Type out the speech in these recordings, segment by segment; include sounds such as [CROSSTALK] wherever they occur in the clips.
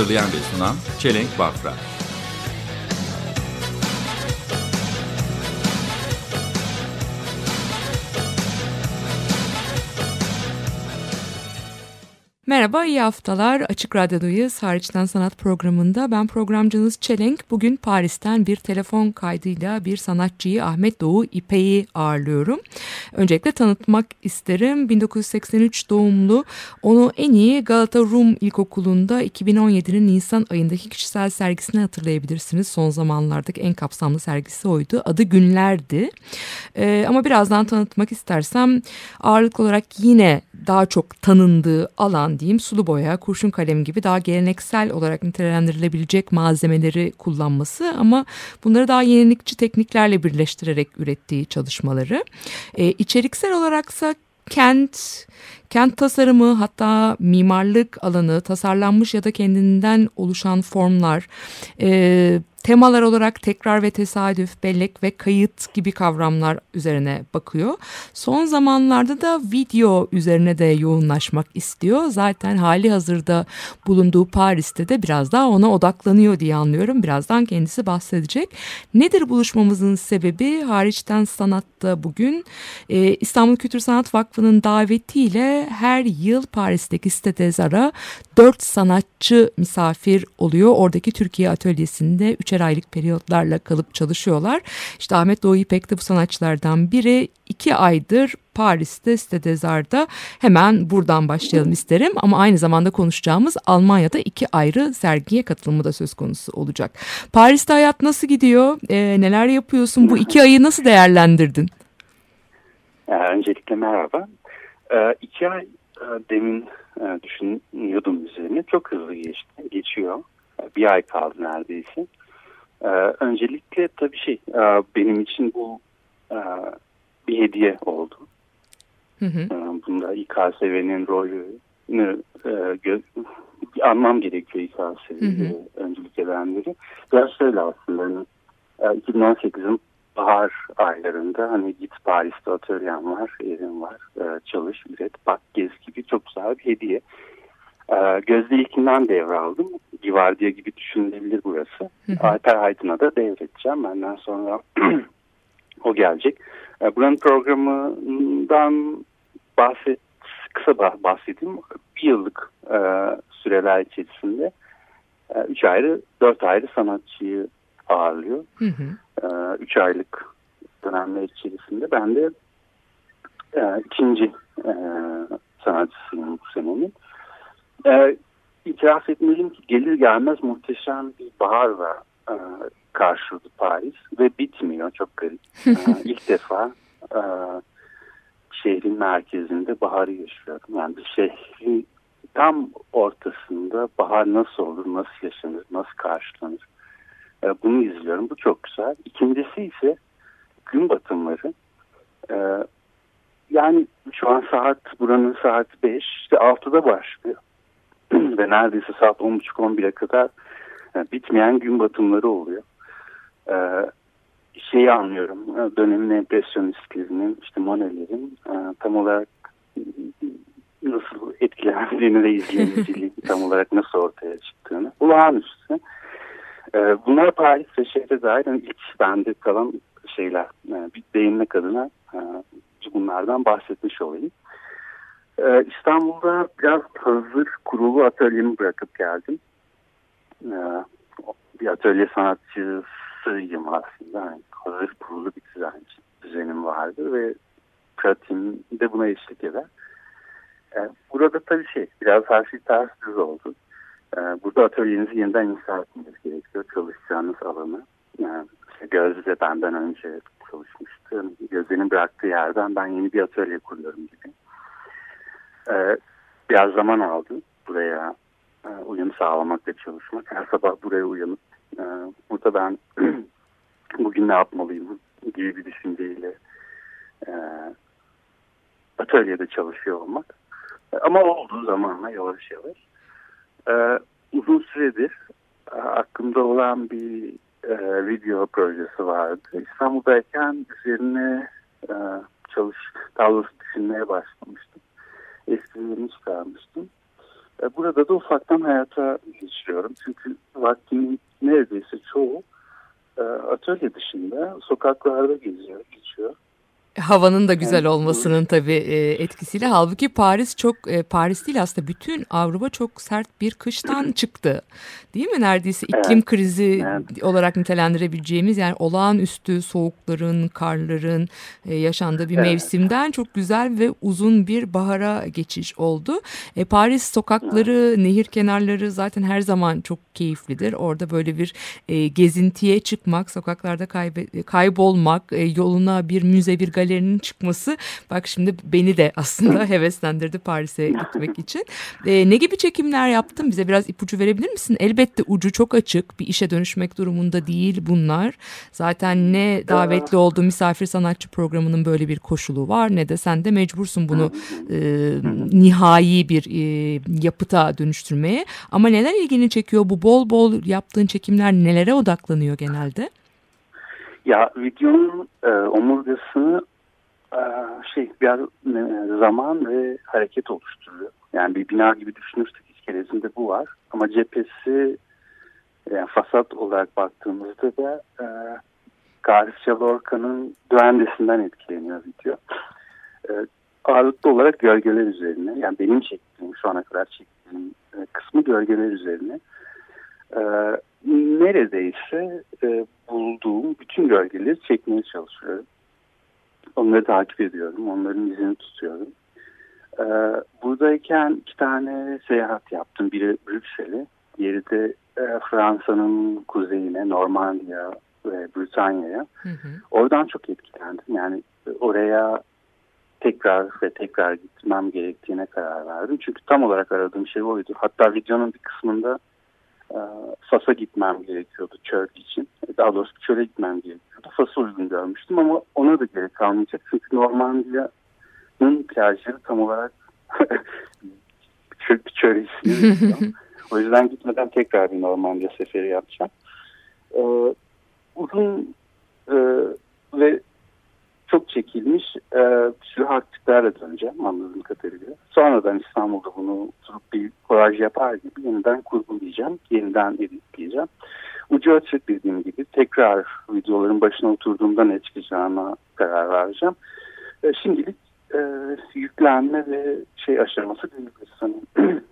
Hazırlayan ve sunan Çelenk Bafra. Merhaba, iyi haftalar. Açık Radyo'dayız. Hariçten Sanat programında ben programcınız Çelenk. Bugün Paris'ten bir telefon kaydıyla bir sanatçıyı Ahmet Doğu İpek'i ağırlıyorum. Öncelikle tanıtmak isterim. 1983 doğumlu. Onu en iyi Galata Rum İlkokulu'nda 2017'nin Nisan ayındaki kişisel sergisini hatırlayabilirsiniz. Son zamanlardaki en kapsamlı sergisi oydu. Adı Günler'di. Ee, ama birazdan tanıtmak istersem ağırlıklı olarak yine daha çok tanındığı alan diyeyim sulu boya, kurşun kalem gibi daha geleneksel olarak nitelendirilebilecek malzemeleri kullanması ama bunları daha yenilikçi tekniklerle birleştirerek ürettiği çalışmaları. Ee, içeriksel olaraksa kent, kent tasarımı hatta mimarlık alanı, tasarlanmış ya da kendinden oluşan formlar, e, temalar olarak tekrar ve tesadüf, bellek ve kayıt gibi kavramlar üzerine bakıyor. Son zamanlarda da video üzerine de yoğunlaşmak istiyor. Zaten hali hazırda bulunduğu Paris'te de biraz daha ona odaklanıyor diye anlıyorum. Birazdan kendisi bahsedecek. Nedir buluşmamızın sebebi? Hariçten sanatta bugün e, İstanbul Kültür Sanat Vakfı'nın davetiyle her yıl Paris'teki Site Zara dört sanatçı misafir oluyor. Oradaki Türkiye atölyesinde üçer aylık periyotlarla kalıp çalışıyorlar. İşte Ahmet Doğu İpek de bu sanatçılardan biri. iki aydır Paris'te Site Zar'da hemen buradan başlayalım isterim. Ama aynı zamanda konuşacağımız Almanya'da iki ayrı sergiye katılımı da söz konusu olacak. Paris'te hayat nasıl gidiyor? Ee, neler yapıyorsun? Bu iki ayı nasıl değerlendirdin? Ee, öncelikle merhaba. Ee, iki ay e, demin e, düşünüyordum üzerine. Çok hızlı geçti. Geçiyor. Bir ay kaldı neredeyse. Ee, öncelikle tabii şey e, benim için bu e, bir hediye oldu. Hı hı. Ee, bunda İKSV'nin rolünü e, gö- anlam gerekiyor İKSV'yi öncülük edenleri. Biraz şöyle aslında hani, e, 2018'in bahar aylarında hani git Paris'te atölyem var, evim var, e, çalış, üret, bak, gez gibi çok güzel bir hediye. E, Gözde ilkinden devraldım. Givardiya gibi düşünülebilir burası. Alper Aydın'a da devredeceğim. Benden sonra [CLEARS THROAT] o gelecek. E, buranın programından bahset, kısa bah- bahsedeyim. Bir yıllık e, süreler içerisinde e, üç ayrı, dört ayrı sanatçıyı ağırlıyor. Hı hı. E, üç aylık dönemler içerisinde ben de e, ikinci e, sanatçısıyım bu senenin. E, itiraf etmeliyim ki gelir gelmez muhteşem bir baharla e, karşıladı Paris ve bitmiyor çok garip. [LAUGHS] E, ilk defa e, şehrin merkezinde baharı yaşıyorum. Yani bir şehrin tam ortasında bahar nasıl olur, nasıl yaşanır, nasıl karşılanır e, bunu izliyorum. Bu çok güzel. İkincisi ise gün batımları. E, yani şu an saat buranın saat 5 işte 6'da başlıyor. Ve neredeyse saat 10.30-11'e kadar e, bitmeyen gün batımları oluyor. E, şeyi anlıyorum. e, Dönemin empresyonistlerinin, işte Monet'lerin e, tam olarak nasıl etkilendiğini ve izleyiciliği [LAUGHS] tam olarak nasıl ortaya çıktığını. Olağanüstü. Ee, bunlar Paris ve şehre dair yani ilk bende kalan şeyler. Bir değinmek adına e, bunlardan bahsetmiş olayım. Ee, İstanbul'da biraz hazır kurulu atölyemi bırakıp geldim. Ee, bir atölye sanatçısıyım aslında. Yani hazır kurulu bir düzen, düzenim vardı ve pratiğim de buna eşlik eder. Ee, burada tabii şey biraz her şey ters düz oldu. Ee, burada atölyenizi yeniden inşa etmeniz gerekiyor. Çalışacağınız alanı. Yani işte Gözde benden önce çalışmıştı. Gözde'nin bıraktığı yerden ben yeni bir atölye kuruyorum gibi. Ee, biraz zaman aldı buraya e, uyum sağlamakla çalışmak. Her sabah buraya uyanıp e, burada ben [CLEARS THROAT] bugün ne yapmalıyım gibi bir düşünceyle e, atölyede çalışıyor olmak. E, ama olduğu zamanla yavaş yavaş. E, uzun süredir e, aklımda olan bir e, video projesi vardı. İstanbul'dayken üzerine e, çalış, daha doğrusu düşünmeye başlamıştım. Eskilerini çıkarmıştım. E, burada da ufaktan hayata geçiriyorum. Çünkü vaktimin neredeyse çoğu e, atölye dışında sokaklarda geziyor, geçiyor. Havanın da güzel Evet, olmasının tabii e, etkisiyle. Halbuki Paris çok e, Paris değil aslında bütün Avrupa çok sert bir kıştan [CLEARS THROAT] çıktı. Değil mi? Neredeyse iklim Evet, krizi evet. olarak nitelendirebileceğimiz yani olağanüstü soğukların, karların e, yaşandığı bir Evet. mevsimden çok güzel ve uzun bir bahara geçiş oldu. E, Paris sokakları, nehir kenarları zaten her zaman çok keyiflidir. Orada böyle bir e, gezintiye çıkmak, sokaklarda kaybe- kaybolmak, e, yoluna bir müze, bir galerinin çıkması bak şimdi beni de aslında [LAUGHS] heveslendirdi Paris'e [LAUGHS] gitmek için. E, ne gibi çekimler yaptın? Bize biraz ipucu verebilir misin? Elbette ucu çok açık. Bir işe dönüşmek durumunda değil bunlar. Zaten ne davetli olduğu misafir sanatçı programının böyle bir koşulu var ne de sen de mecbursun bunu e, nihai bir e, yapıta dönüştürmeye. Ama neler ilgini çekiyor? Bu bol bol yaptığın çekimler nelere odaklanıyor genelde? Ya videonun e, omurgasını şey biraz e, zaman ve hareket oluşturuyor. Yani bir bina gibi düşünürsek iskelesinde bu var. Ama cephesi yani fasat olarak baktığımızda da e, Garcia Lorca'nın Duendesi'nden etkileniyor video. E, ağırlıklı olarak gölgeler üzerine yani benim çektiğim şu ana kadar çektiğim e, kısmı gölgeler üzerine. E, neredeyse e, bulduğum bütün gölgeleri çekmeye çalışıyorum. Onları takip ediyorum. Onların izini tutuyorum. E, buradayken iki tane seyahat yaptım. Biri Brüksel'e, diğeri de e, Fransa'nın kuzeyine, Normandiya ve Britanya'ya. Oradan çok etkilendim. Yani oraya tekrar ve tekrar gitmem gerektiğine karar verdim. Çünkü tam olarak aradığım şey oydu. Hatta videonun bir kısmında Fas'a gitmem gerekiyordu çöl için. Daha doğrusu çöle gitmem gerekiyordu. Fas'ı uygun görmüştüm ama ona da gerek kalmayacak. Çünkü Normandiya'nın plajları tam olarak [LAUGHS] çöl, çöl. O yüzden gitmeden tekrar bir Normandiya seferi yapacağım. E, uzun e, ve çok çekilmiş e, bir sürü harçlıklarla döneceğim anladığım kadarıyla. Sonradan İstanbul'da bunu oturup bir kolaj yapar gibi yeniden kurgulayacağım, yeniden editleyeceğim. Ucu açık dediğim gibi tekrar videoların başına oturduğumda ne çıkacağına karar vereceğim. E, şimdilik e, yüklenme ve şey aşaması diyebiliriz. [CLEARS THROAT]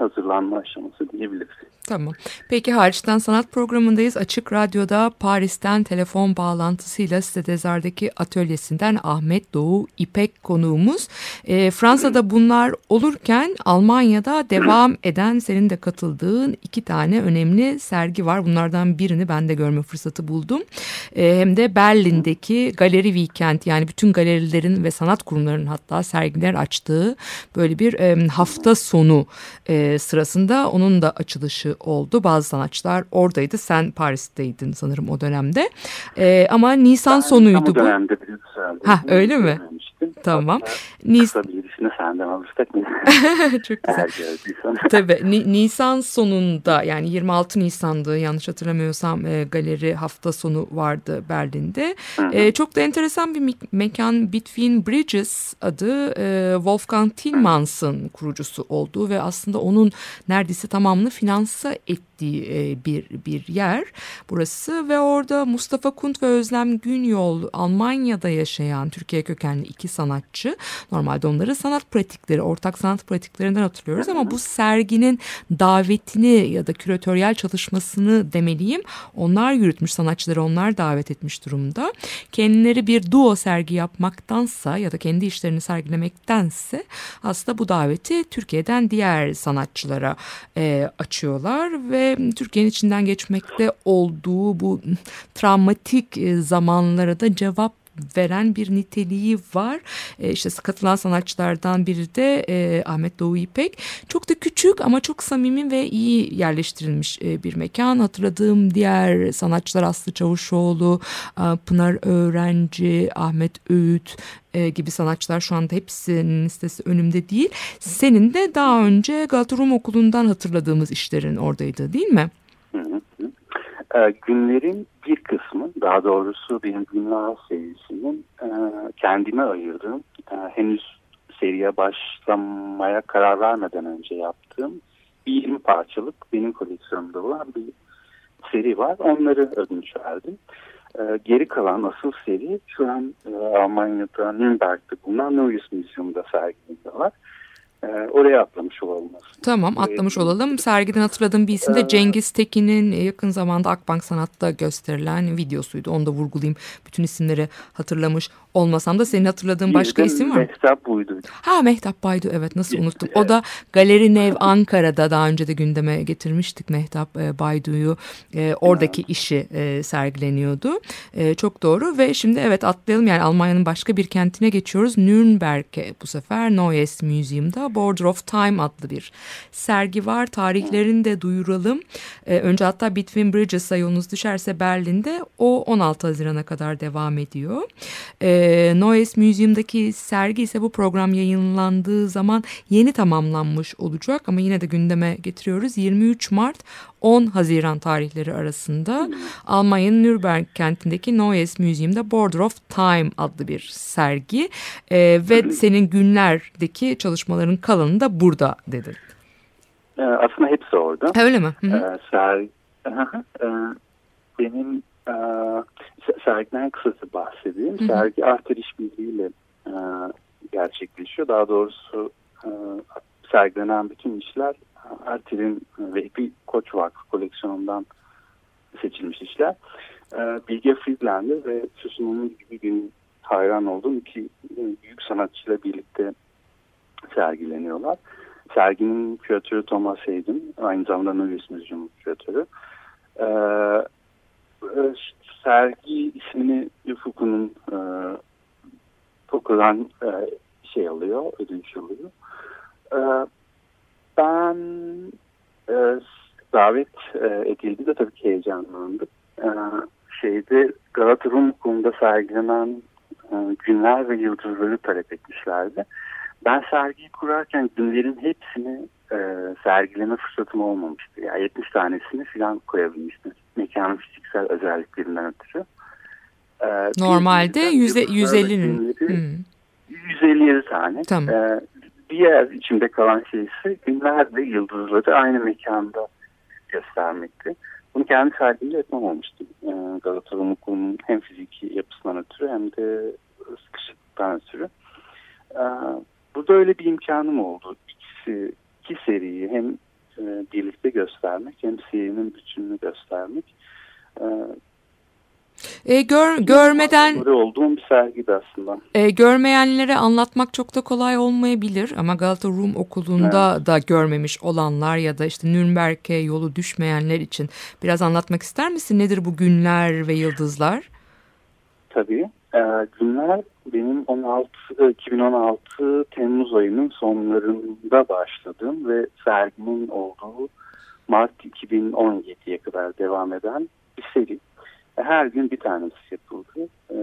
Hazırlanma aşaması diyebiliriz. Tamam. Peki hariçten sanat programındayız. Açık Radyo'da Paris'ten telefon bağlantısıyla Stedezar'daki atölyesinden Ahmet Doğu İpek konuğumuz. E, Fransa'da bunlar olurken Almanya'da devam [CLEARS THROAT] eden senin de katıldığın iki tane önemli sergi var. Bunlardan birini ben de görme fırsatı buldum. E, hem de Berlin'deki Galeri Weekend yani bütün galerilerin ve sanat kurumlarının hatta sergiler açtığı böyle bir e, hafta sonu e, sırasında onun da açılışı oldu. Bazı sanatçılar oradaydı. Sen Paris'teydin sanırım o dönemde. E, ama Nisan Tam sonuydu bu. dönemde. Ha, öyle mi? Tamam. Nis Kısa senden alırsak mı? [LAUGHS] çok güzel. Tabii Ni- Nisan sonunda yani 26 Nisan'dı yanlış hatırlamıyorsam e, galeri hafta sonu vardı Berlin'de. E, çok da enteresan bir me- mekan Between Bridges adı e, Wolfgang Tillmans'ın kurucusu olduğu ve aslında onun neredeyse tamamını finansa ettiği e, bir bir yer burası ve orada Mustafa Kunt ve Özlem Günyol Almanya'da yaşayan Türkiye kökenli iki sanatçı normalde onları sanat pratikleri ortak sanat pratiklerinden hatırlıyoruz ama bu serginin davetini ya da küratöryel çalışmasını demeliyim. Onlar yürütmüş sanatçıları onlar davet etmiş durumda. Kendileri bir duo sergi yapmaktansa ya da kendi işlerini sergilemektense aslında bu daveti Türkiye'den diğer sanatçılara e, açıyorlar ve Türkiye'nin içinden geçmekte olduğu bu travmatik e, zamanlara da cevap veren bir niteliği var. E, işte katılan sanatçılardan biri de e, Ahmet Doğu İpek. Çok da küçük ama çok samimi ve iyi yerleştirilmiş e, bir mekan. Hatırladığım diğer sanatçılar Aslı Çavuşoğlu, e, Pınar Öğrenci, Ahmet Öğüt e, gibi sanatçılar şu anda hepsinin listesi önümde değil. Senin de daha önce Galata Rum Okulu'ndan hatırladığımız işlerin oradaydı değil mi? Hı hı. E, günlerin bir kısmı, daha doğrusu benim günler serisinin e, kendime ayırdığım, e, henüz seriye başlamaya karar vermeden önce yaptığım bir 20 parçalık benim koleksiyonumda olan bir seri var. Onları ödünç verdim. E, geri kalan asıl seri şu an e, Almanya'da Nürnberg'de bulunan Neues Museum'da sergilinde var. E, oraya atlamış olalım aslında. Tamam atlamış olalım. Sergiden hatırladığım bir isim de Ee, Cengiz Tekin'in yakın zamanda Akbank Sanat'ta gösterilen videosuydu. Onu da vurgulayayım. Bütün isimleri hatırlamış olmasam da senin hatırladığın başka isim var mı? Mehtap buydu. Ha Mehtap Baydu evet nasıl unuttum. O da Galeri [LAUGHS] Nev Ankara'da daha önce de gündeme getirmiştik Mehtap e, Baydu'yu. E, oradaki işi e, sergileniyordu. E, çok doğru ve şimdi evet atlayalım yani Almanya'nın başka bir kentine geçiyoruz. Nürnberg'e bu sefer Neues Museum'da Border of Time adlı bir sergi var. Tarihlerini de duyuralım. E, önce hatta Between Bridges'a yolunuz düşerse Berlin'de o 16 Haziran'a kadar devam ediyor. E, Museum'daki sergi ise bu program yayınlandığı zaman yeni tamamlanmış olacak ama yine de gündeme getiriyoruz. 23 Mart 10 Haziran tarihleri arasında Almanya'nın Nürnberg kentindeki Neues Museum'da Border of Time adlı bir sergi E, ve senin günlerdeki çalışmaların kalanı da burada dedin. E, aslında hepsi orada. Ha, öyle mi? Hı hı. Ee, ser, e, benim e, se- sergiden kısaca bahsedeyim. Hı hı. Sergi Arter İşbirliği'yle e, gerçekleşiyor. Daha doğrusu e, sergilenen bütün işler Arter'in Vehbi Koç Vakfı koleksiyonundan seçilmiş işler. E, Bilge Friedlander ve Susan Onun gibi benim hayran olduğum iki e, büyük sanatçıyla birlikte sergileniyorlar. Serginin küratörü Thomas Hayden, aynı zamanda Neues Museum küratörü. Ee, e, sergi ismini Foucault'un e, Foucault'dan e, şey alıyor, ödünç alıyor. Ee, ben e, davet e, edildi de tabii ki heyecanlandım. Ee, şeyde Galata Rum Okulu'nda sergilenen e, günler ve yıldızları talep etmişlerdi. Ben sergiyi kurarken günlerin hepsini e, sergileme fırsatım olmamıştı. Yani 70 tanesini falan koyabilmiştim. Mekanın fiziksel özelliklerinden ötürü. E, Normalde bir- yüze, yıldızlar ve 150'nin. günleri Hı. 157 tane. Tamam. E, diğer içimde kalan şey ise günler ve yıldızları aynı mekanda göstermekti. Bunu kendi sergimde yapamamıştım. E, Galata Rum hem fiziki yapısından ötürü hem de sıkışıklıktan ötürü. E, burada öyle bir imkanım oldu. İkisi, iki seriyi hem e, birlikte göstermek hem serinin bütününü göstermek. E, E, gör, görmeden olduğum bir sergiydi aslında. E, görmeyenlere anlatmak çok da kolay olmayabilir ama Galata Rum Okulu'nda da görmemiş olanlar ya da işte Nürnberg'e yolu düşmeyenler için biraz anlatmak ister misin? Nedir bu günler ve yıldızlar? Tabii. E, günler benim 16 e, 2016 Temmuz ayının sonlarında başladım ve serginin olduğu Mart 2017'ye kadar devam eden bir seri. E, Her gün bir tanesi yapıldı. E,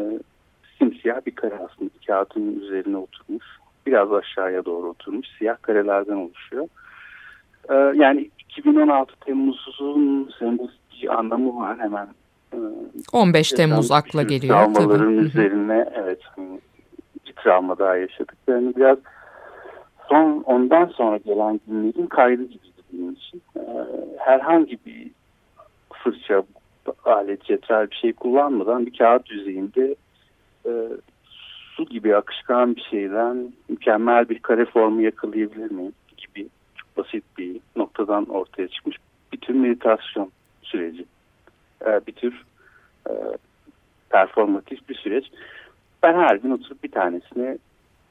simsiyah bir kare aslında kağıdın üzerine oturmuş. Biraz aşağıya doğru oturmuş. Siyah karelerden oluşuyor. E, yani 2016 Temmuz'un sembolik anlamı var. Hemen e, 15 Temmuz akla geliyor tabii. Travmaların hı. üzerine evet hani bir travma daha yaşadık. Yani biraz son ondan sonra gelen günlerin kaydı gibiydi benim için. Ee, herhangi bir fırça, alet, cetvel bir şey kullanmadan bir kağıt yüzeyinde e, su gibi akışkan bir şeyden mükemmel bir kare formu yakalayabilir miyim gibi çok basit bir noktadan ortaya çıkmış bir tür meditasyon süreci. Ee, bir tür e, performatif bir süreç. Ben her gün oturup bir tanesini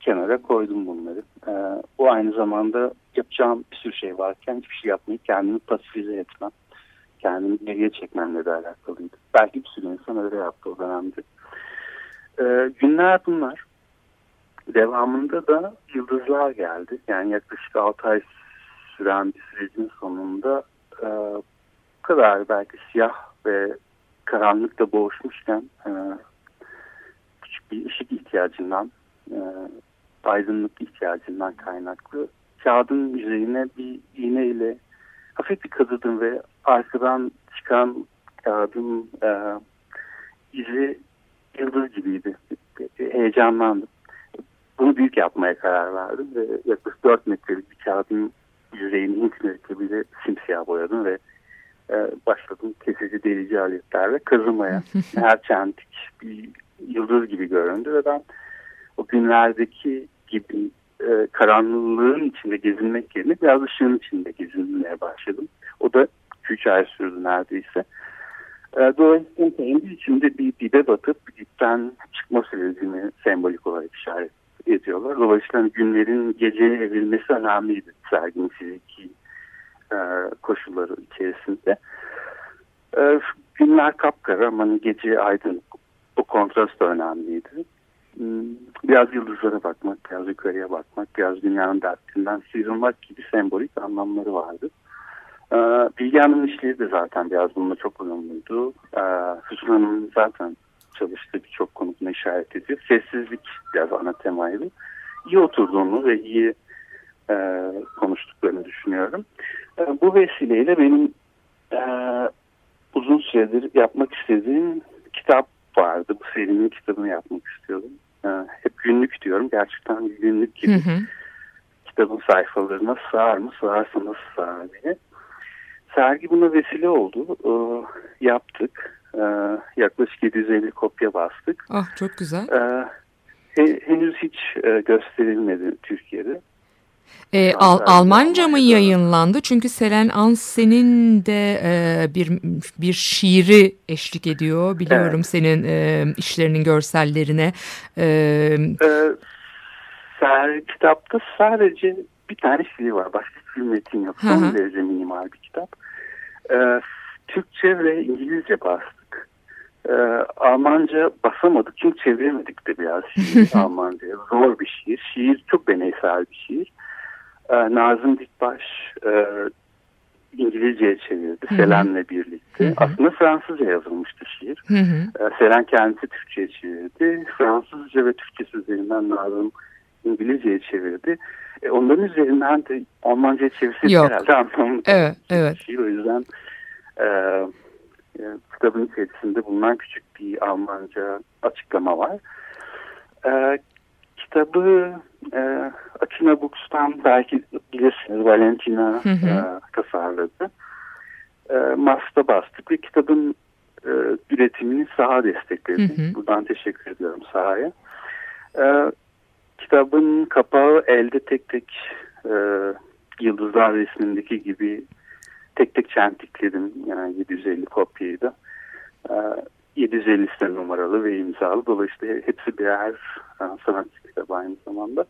kenara koydum bunları. Ee, bu aynı zamanda yapacağım bir sürü şey varken hiçbir şey yapmayıp kendimi pasifize etmem. Kendimi geriye çekmemle de alakalıydı. Belki bir sürü insan öyle yaptı o dönemde. E, günler bunlar. Devamında da yıldızlar geldi. Yani yaklaşık 6 ay süren bir sürecin sonunda e, bu kadar belki siyah ve karanlıkla boğuşmuşken e, küçük bir ışık ihtiyacından, e, aydınlık ihtiyacından kaynaklı kağıdın yüzeyine bir iğne ile hafif bir kazıdım ve arkadan çıkan kağıdın e, izi yıldız gibiydi. Heyecanlandım. Bunu büyük yapmaya karar verdim ve yaklaşık 4 metrelik bir kağıdın yüzeyini Hint mürekkebiyle simsiyah boyadım ve e, başladım kesici delici aletlerle kazımaya. Her [LAUGHS] çentik bir yıldız gibi göründü ve ben o günlerdeki gibi e, karanlığın içinde gezinmek yerine biraz ışığın içinde gezinmeye başladım. O da 3 ay sürdü neredeyse. E, dolayısıyla kendi içinde bir dibe batıp dipten çıkma sürecini sembolik olarak işaret ediyorlar. Dolayısıyla hani günlerin geceye evrilmesi önemliydi serginin fiziki e, koşulları içerisinde. E, günler kapkara ama hani gece aydınlık. O kontrast da önemliydi. Hmm, Biraz yıldızlara bakmak, biraz yukarıya bakmak, biraz dünyanın dertinden sıyrılmak gibi sembolik anlamları vardı. Ee, Bilge Hanım'ın işleri de zaten biraz bununla çok uyumluydu. Ee, Füsun Hanım'ın zaten çalıştığı birçok konusuna işaret ediyor. Sessizlik biraz ana temaydı. İyi oturduğunu ve iyi e, konuştuklarını düşünüyorum. E, bu vesileyle benim e, uzun süredir yapmak istediğim kitap vardı. Bu serinin kitabını yapmak istiyordum. E, hep günlük diyorum. Gerçekten günlük gibi. Hı hı. Kitabın sayfalarına sığar mı? Sığarsa nasıl sığar diye. Sergi buna vesile oldu. E, yaptık. E, yaklaşık 750 kopya bastık. Ah çok güzel. E, he- henüz hiç e, gösterilmedi Türkiye'de. Şu Al- Almanca mı yayınlandı? Çünkü Selen Ansen'in de e, bir bir şiiri eşlik ediyor. Biliyorum Evet. senin e, işlerinin görsellerine. E, Ee, ser, kitapta sadece bir tane şiir var. Başka bir metin yok. Hı Son hı. derece minimal bir kitap. Ee, Türkçe ve İngilizce bastık. Ee, Almanca basamadık çünkü çeviremedik de biraz şiir [LAUGHS] Almanca'ya. Zor bir şiir. Şiir çok deneysel bir şiir. Ee, Nazım Dikbaş e, İngilizceye çevirdi Hı hı. Selen'le birlikte. Hı hı. Aslında Fransızca yazılmıştı şiir. hı hı. Ee, Selen kendisi Türkçe'ye çevirdi. Fransızca ve Türkçe üzerinden Nazım İngilizce'ye çevirdi. E, onların üzerinden de Almanca'ya çevirseydi Yok. herhalde anlamlı. Evet, evet. Şiir, o yüzden e, e, kitabın içerisinde bulunan küçük bir Almanca açıklama var. E, kitabı e, Akina Books'tan belki bilirsiniz Valentina Hı hı. e, tasarladı. E, Mars'ta bastık ve kitabın e, üretimini saha destekledi. Hı hı. Buradan teşekkür ediyorum sahaya. E, kitabın kapağı elde tek tek e, yıldızlar resmindeki gibi tek tek çentikledim. Yani 750 kopyayı. E, 750 sene numaralı ve imzalı. Dolayısıyla hepsi birer e, sanatçı kitabı aynı zamanda.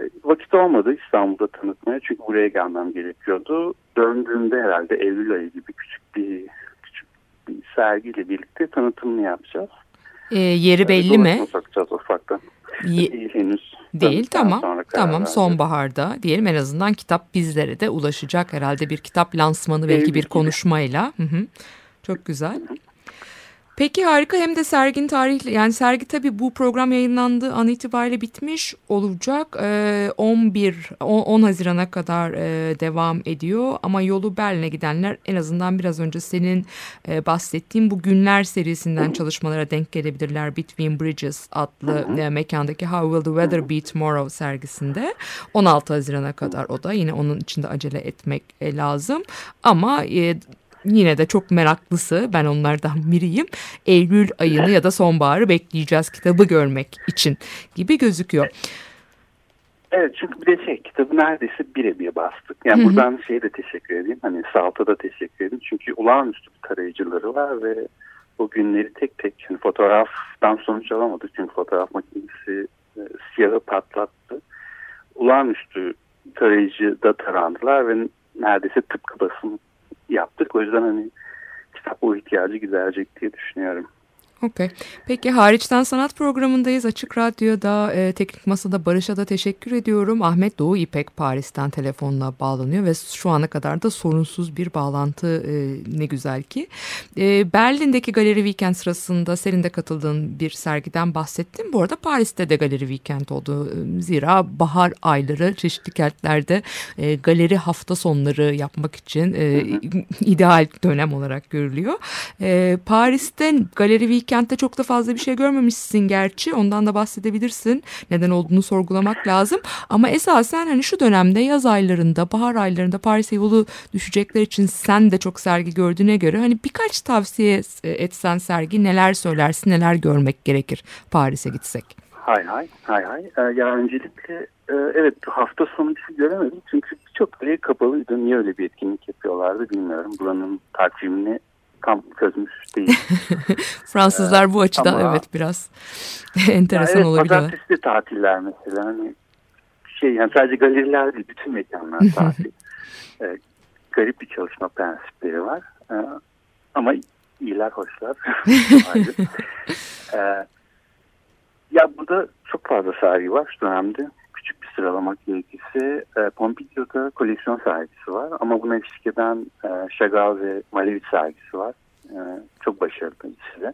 E, vakit olmadı İstanbul'da tanıtmaya çünkü buraya gelmem gerekiyordu. Döndüğümde herhalde Eylül ayı gibi küçük bir küçük bir sergiyle birlikte tanıtımını yapacağız. E, yeri belli Dolaşıma mi? sokacağız ufaktan. Ye- Değil henüz. Değil tamam tamam sonbaharda diyelim en azından kitap bizlere de ulaşacak herhalde bir kitap lansmanı belki bir konuşmayla. Hı hı. Çok güzel. Peki harika hem de sergin tarihi yani sergi tabii bu program yayınlandığı an itibariyle bitmiş olacak. Ee, 11 10, 10 Haziran'a kadar e, devam ediyor ama yolu Berlin'e gidenler en azından biraz önce senin e, bahsettiğin bu günler serisinden çalışmalara denk gelebilirler. Between Bridges adlı e, mekandaki How Will the Weather Be Tomorrow sergisinde 16 Haziran'a kadar o da yine onun içinde acele etmek e, lazım ama e, yine de çok meraklısı ben onlardan [LAUGHS] biriyim. Eylül ayını ya da sonbaharı bekleyeceğiz kitabı görmek için gibi gözüküyor. Evet çünkü bir de şey kitabı neredeyse birebir bastık. Yani Hı hı. buradan şeye de teşekkür edeyim. Hani Salt'a da teşekkür edeyim. Çünkü olağanüstü bir tarayıcıları var ve o günleri tek tek yani fotoğraftan sonuç alamadık. Çünkü fotoğraf makinesi e, siyahı patlattı. Olağanüstü tarayıcıda tarandılar ve neredeyse tıpkı basım yaptık. O yüzden hani kitap o ihtiyacı giderecek diye düşünüyorum. Okey. Peki hariçten sanat programındayız. Açık Radyo'da e, Teknik Masa'da Barış'a da teşekkür ediyorum. Ahmet Doğu İpek Paris'ten telefonla bağlanıyor ve şu ana kadar da sorunsuz bir bağlantı e, ne güzel ki. E, Berlin'deki Galeri Weekend sırasında senin de katıldığın bir sergiden bahsettim. Bu arada Paris'te de Galeri Weekend oldu. E, Zira bahar ayları çeşitli kentlerde e, galeri hafta sonları yapmak için e, [LAUGHS] ideal dönem olarak görülüyor. E, Paris'te Galeri Weekend'de çok da fazla bir şey görmemişsin gerçi. Ondan da bahsedebilirsin. Neden olduğunu sorgulamak lazım. Ama esasen hani şu dönemde yaz aylarında, bahar aylarında Paris'e yolu düşecekler için sen de çok sergi gördüğüne göre hani birkaç tavsiye etsen sergi neler söylersin, neler görmek gerekir Paris'e gitsek? Hay hay, hay hay. Ee, ya öncelikle e, evet hafta sonu bir şey göremedim çünkü birçok galeri kapalıydı. Niye öyle bir etkinlik yapıyorlardı bilmiyorum. Buranın takvimini tam çözmüş değil. [LAUGHS] Fransızlar bu açıdan Ama- evet biraz [LAUGHS] enteresan evet, olabiliyorlar. Pazartesi tatiller mesela. Hani şey yani sadece galeriler değil bütün mekanlar [LAUGHS] tatil. Ee, garip bir çalışma prensipleri var. Ee, ama iyiler hoşlar. Ee, ya burada çok fazla sergi var şu dönemde. Sıralamak gerekirse e, Pompidou'da koleksiyon sergisi var. Ama buna eşlik eden e, Chagall ve Malevich sergisi var. E, çok başarılı ikisi de.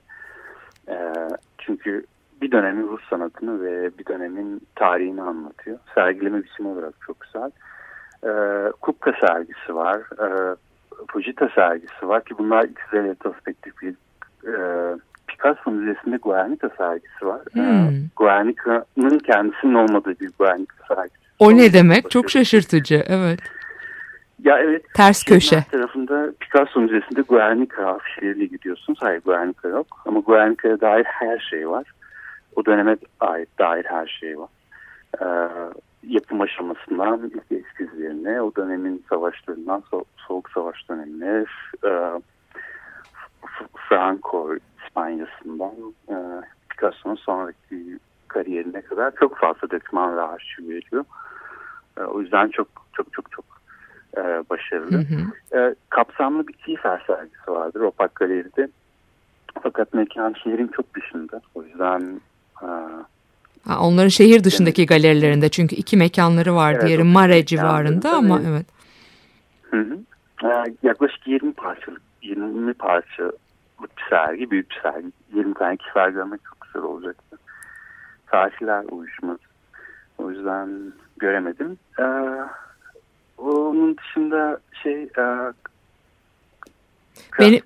E, çünkü bir dönemin Rus sanatını ve bir dönemin tarihini anlatıyor. Sergileme biçimi olarak çok güzel. E, Kupka sergisi var. E, Fujita sergisi var ki bunlar ikisi retrospektif bir e, Picasso Müzesi'nde Guernica sergisi var. Hmm. Guernica'nın kendisinin olmadığı bir Guernica sergisi. O ne demek? Çok şaşırtıcı. Evet. Ya evet. Ters köşe. Tarafında Picasso Müzesi'nde Guernica afişleriyle gidiyorsunuz. Hayır Guernica yok. Ama Guernica'ya dair her şey var. O döneme ait dair her şey var. Ee, yapım aşamasından ilk eskizlerine, o dönemin savaşlarından, so- Soğuk Savaş dönemine, e, Franco İspanyasından e, Picasso'nun sonraki kariyerine kadar çok fazla doküman ve arşiv veriyor. E, o yüzden çok çok çok çok e, başarılı. Hı hı. E, kapsamlı bir Kiefer sergisi vardır Opak Galeri'de. Fakat mekan şehrin çok dışında. O yüzden e, Ha, onların şehir dışındaki galerilerinde çünkü iki mekanları var Evet, diğeri Mare civarında ama ve- evet. Hı hı. Ee, yaklaşık 20 parçalık, 20 parçalık bir sergi, büyük bir sergi. 20 tane kifer görmek çok güzel olacaktı. Tarihler uyuşmadı. O yüzden göremedim. Ee, onun dışında şey e, Benim-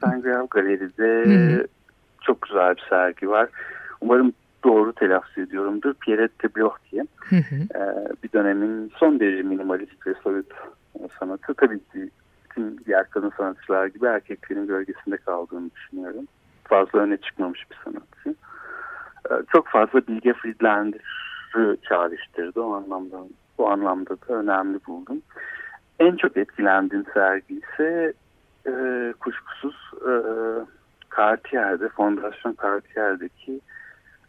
Galeri'de Hı hı. çok güzel bir sergi var. Umarım doğru telaffuz ediyorumdur. Pierre de Bloch diye. Hı hı. Ee, bir dönemin son derece minimalist ve soyut sanatı tabii ki tüm diğer kadın sanatçılar gibi erkeklerin gölgesinde kaldığını düşünüyorum. Fazla öne çıkmamış bir sanatçı. Ee, çok fazla Bilge Friedlander'ı çağrıştırdı. O anlamda, o anlamda da önemli buldum. En çok etkilendiğim sergi ise e, kuşkusuz e, Cartier'de, Fondasyon Cartier'deki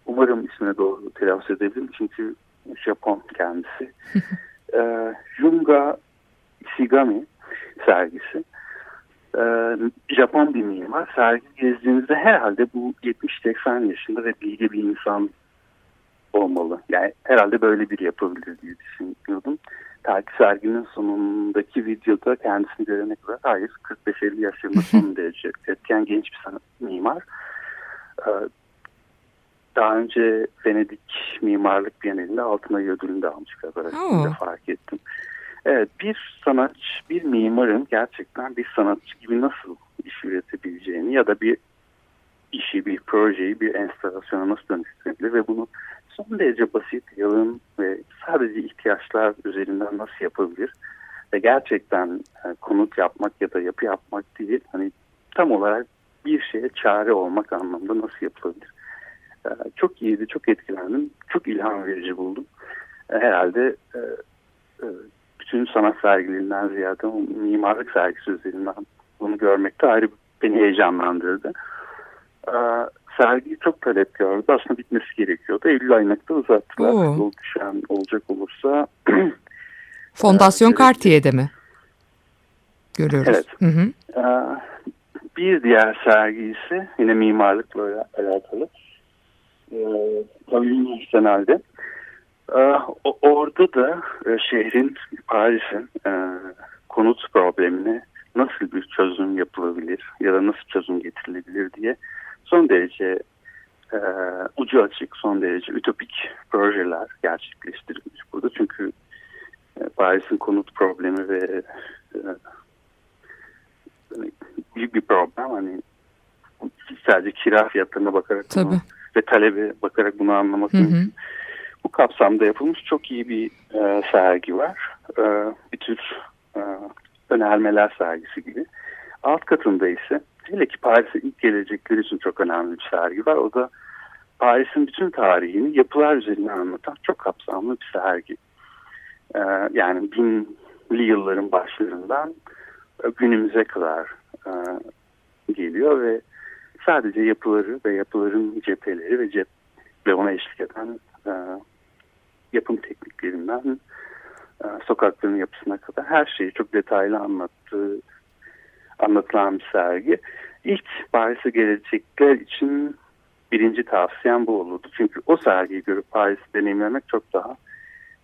umarım ismini doğru telaffuz edebilirim çünkü Japon kendisi. [LAUGHS] e, Junga Ishigami sergisi. E, Japon bir mimar. Sergi gezdiğinizde herhalde bu 70-80 yaşında ve bilge bir insan olmalı. Yani herhalde böyle biri yapabilir diye düşünüyordum. Ta ki serginin sonundaki videoda kendisini görene kadar hayır 45-50 yaşlarında [LAUGHS] son derece etken genç bir sanat mimar. E, daha önce Venedik Mimarlık Bienalinde altın ayı ödülünü de almış kadar fark ettim. Evet bir sanatçı, bir mimarın gerçekten bir sanatçı gibi nasıl iş üretebileceğini ya da bir işi, bir projeyi, bir enstalasyona nasıl dönüştürebilir ve bunu son derece basit, yalın ve sadece ihtiyaçlar üzerinden nasıl yapabilir ve gerçekten e, konut yapmak ya da yapı yapmak değil, hani tam olarak bir şeye çare olmak anlamda nasıl yapılabilir? E, Çok iyiydi, çok etkilendim, çok ilham verici buldum. E, Herhalde bütün sanat sergilerinden ziyade mimarlık sergisi üzerinden bunu görmek de ayrı beni heyecanlandırdı. E, Sergi çok talep gördü. Aslında bitmesi gerekiyordu. Eylül ayına kadar uzattılar. Oo. Yol düşen olacak olursa [CLEARS THROAT] Fondasyon Evet. Cartier'de mi? Görüyoruz. Evet. Hı hı. Ee, bir diğer sergi ise yine mimarlıkla alakalı. E, Pavillon National'de. E, orada da e, şehrin, Paris'in e, konut problemine nasıl bir çözüm yapılabilir ya da nasıl çözüm getirilebilir diye son derece e, ucu açık, son derece ütopik projeler gerçekleştirilmiş burada. Çünkü e, Paris'in konut problemi ve e, büyük bir problem. Hani sadece kira fiyatlarına bakarak bunu, ve talebe bakarak bunu anlamak hı hı. Bu kapsamda yapılmış çok iyi bir e, sergi var. E, bir tür e, önermeler sergisi gibi. Alt katında ise hele ki Paris'e ilk gelecekleri için çok önemli bir sergi var. O da Paris'in bütün tarihini yapılar üzerine anlatan çok kapsamlı bir sergi. Ee, yani binli yılların başlarından günümüze kadar e, geliyor ve sadece yapıları ve yapıların cepheleri ve cep ve ona eşlik eden e, yapım tekniklerinden e, sokakların yapısına kadar her şeyi çok detaylı anlattığı anlatılan bir sergi. İlk Paris'e gelecekler için birinci tavsiyem bu olurdu. Çünkü o sergiyi görüp Paris'i deneyimlemek çok daha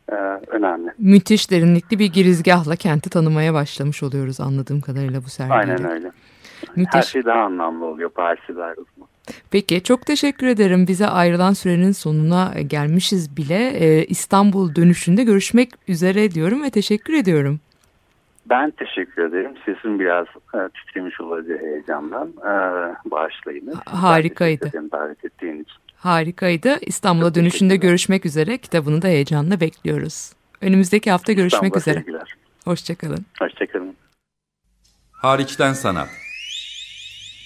e, önemli. Müthiş derinlikli bir girizgahla kenti tanımaya başlamış oluyoruz anladığım kadarıyla bu sergiyle. Aynen öyle. Müthiş. Her şey daha anlamlı oluyor Paris'i ver Peki çok teşekkür ederim. Bize ayrılan sürenin sonuna gelmişiz bile. Ee, İstanbul dönüşünde görüşmek üzere diyorum ve teşekkür ediyorum. Ben teşekkür ederim. Sesim biraz e, titremiş olabilir heyecandan. E, bağışlayınız. Harikaydı. davet ettiğin için. Harikaydı. İstanbul'a dönüşünde görüşmek üzere. Kitabını da heyecanla bekliyoruz. Önümüzdeki hafta görüşmek İstanbul'a üzere. Sevgiler. Hoşçakalın. Hoşçakalın. Hariçten Sanat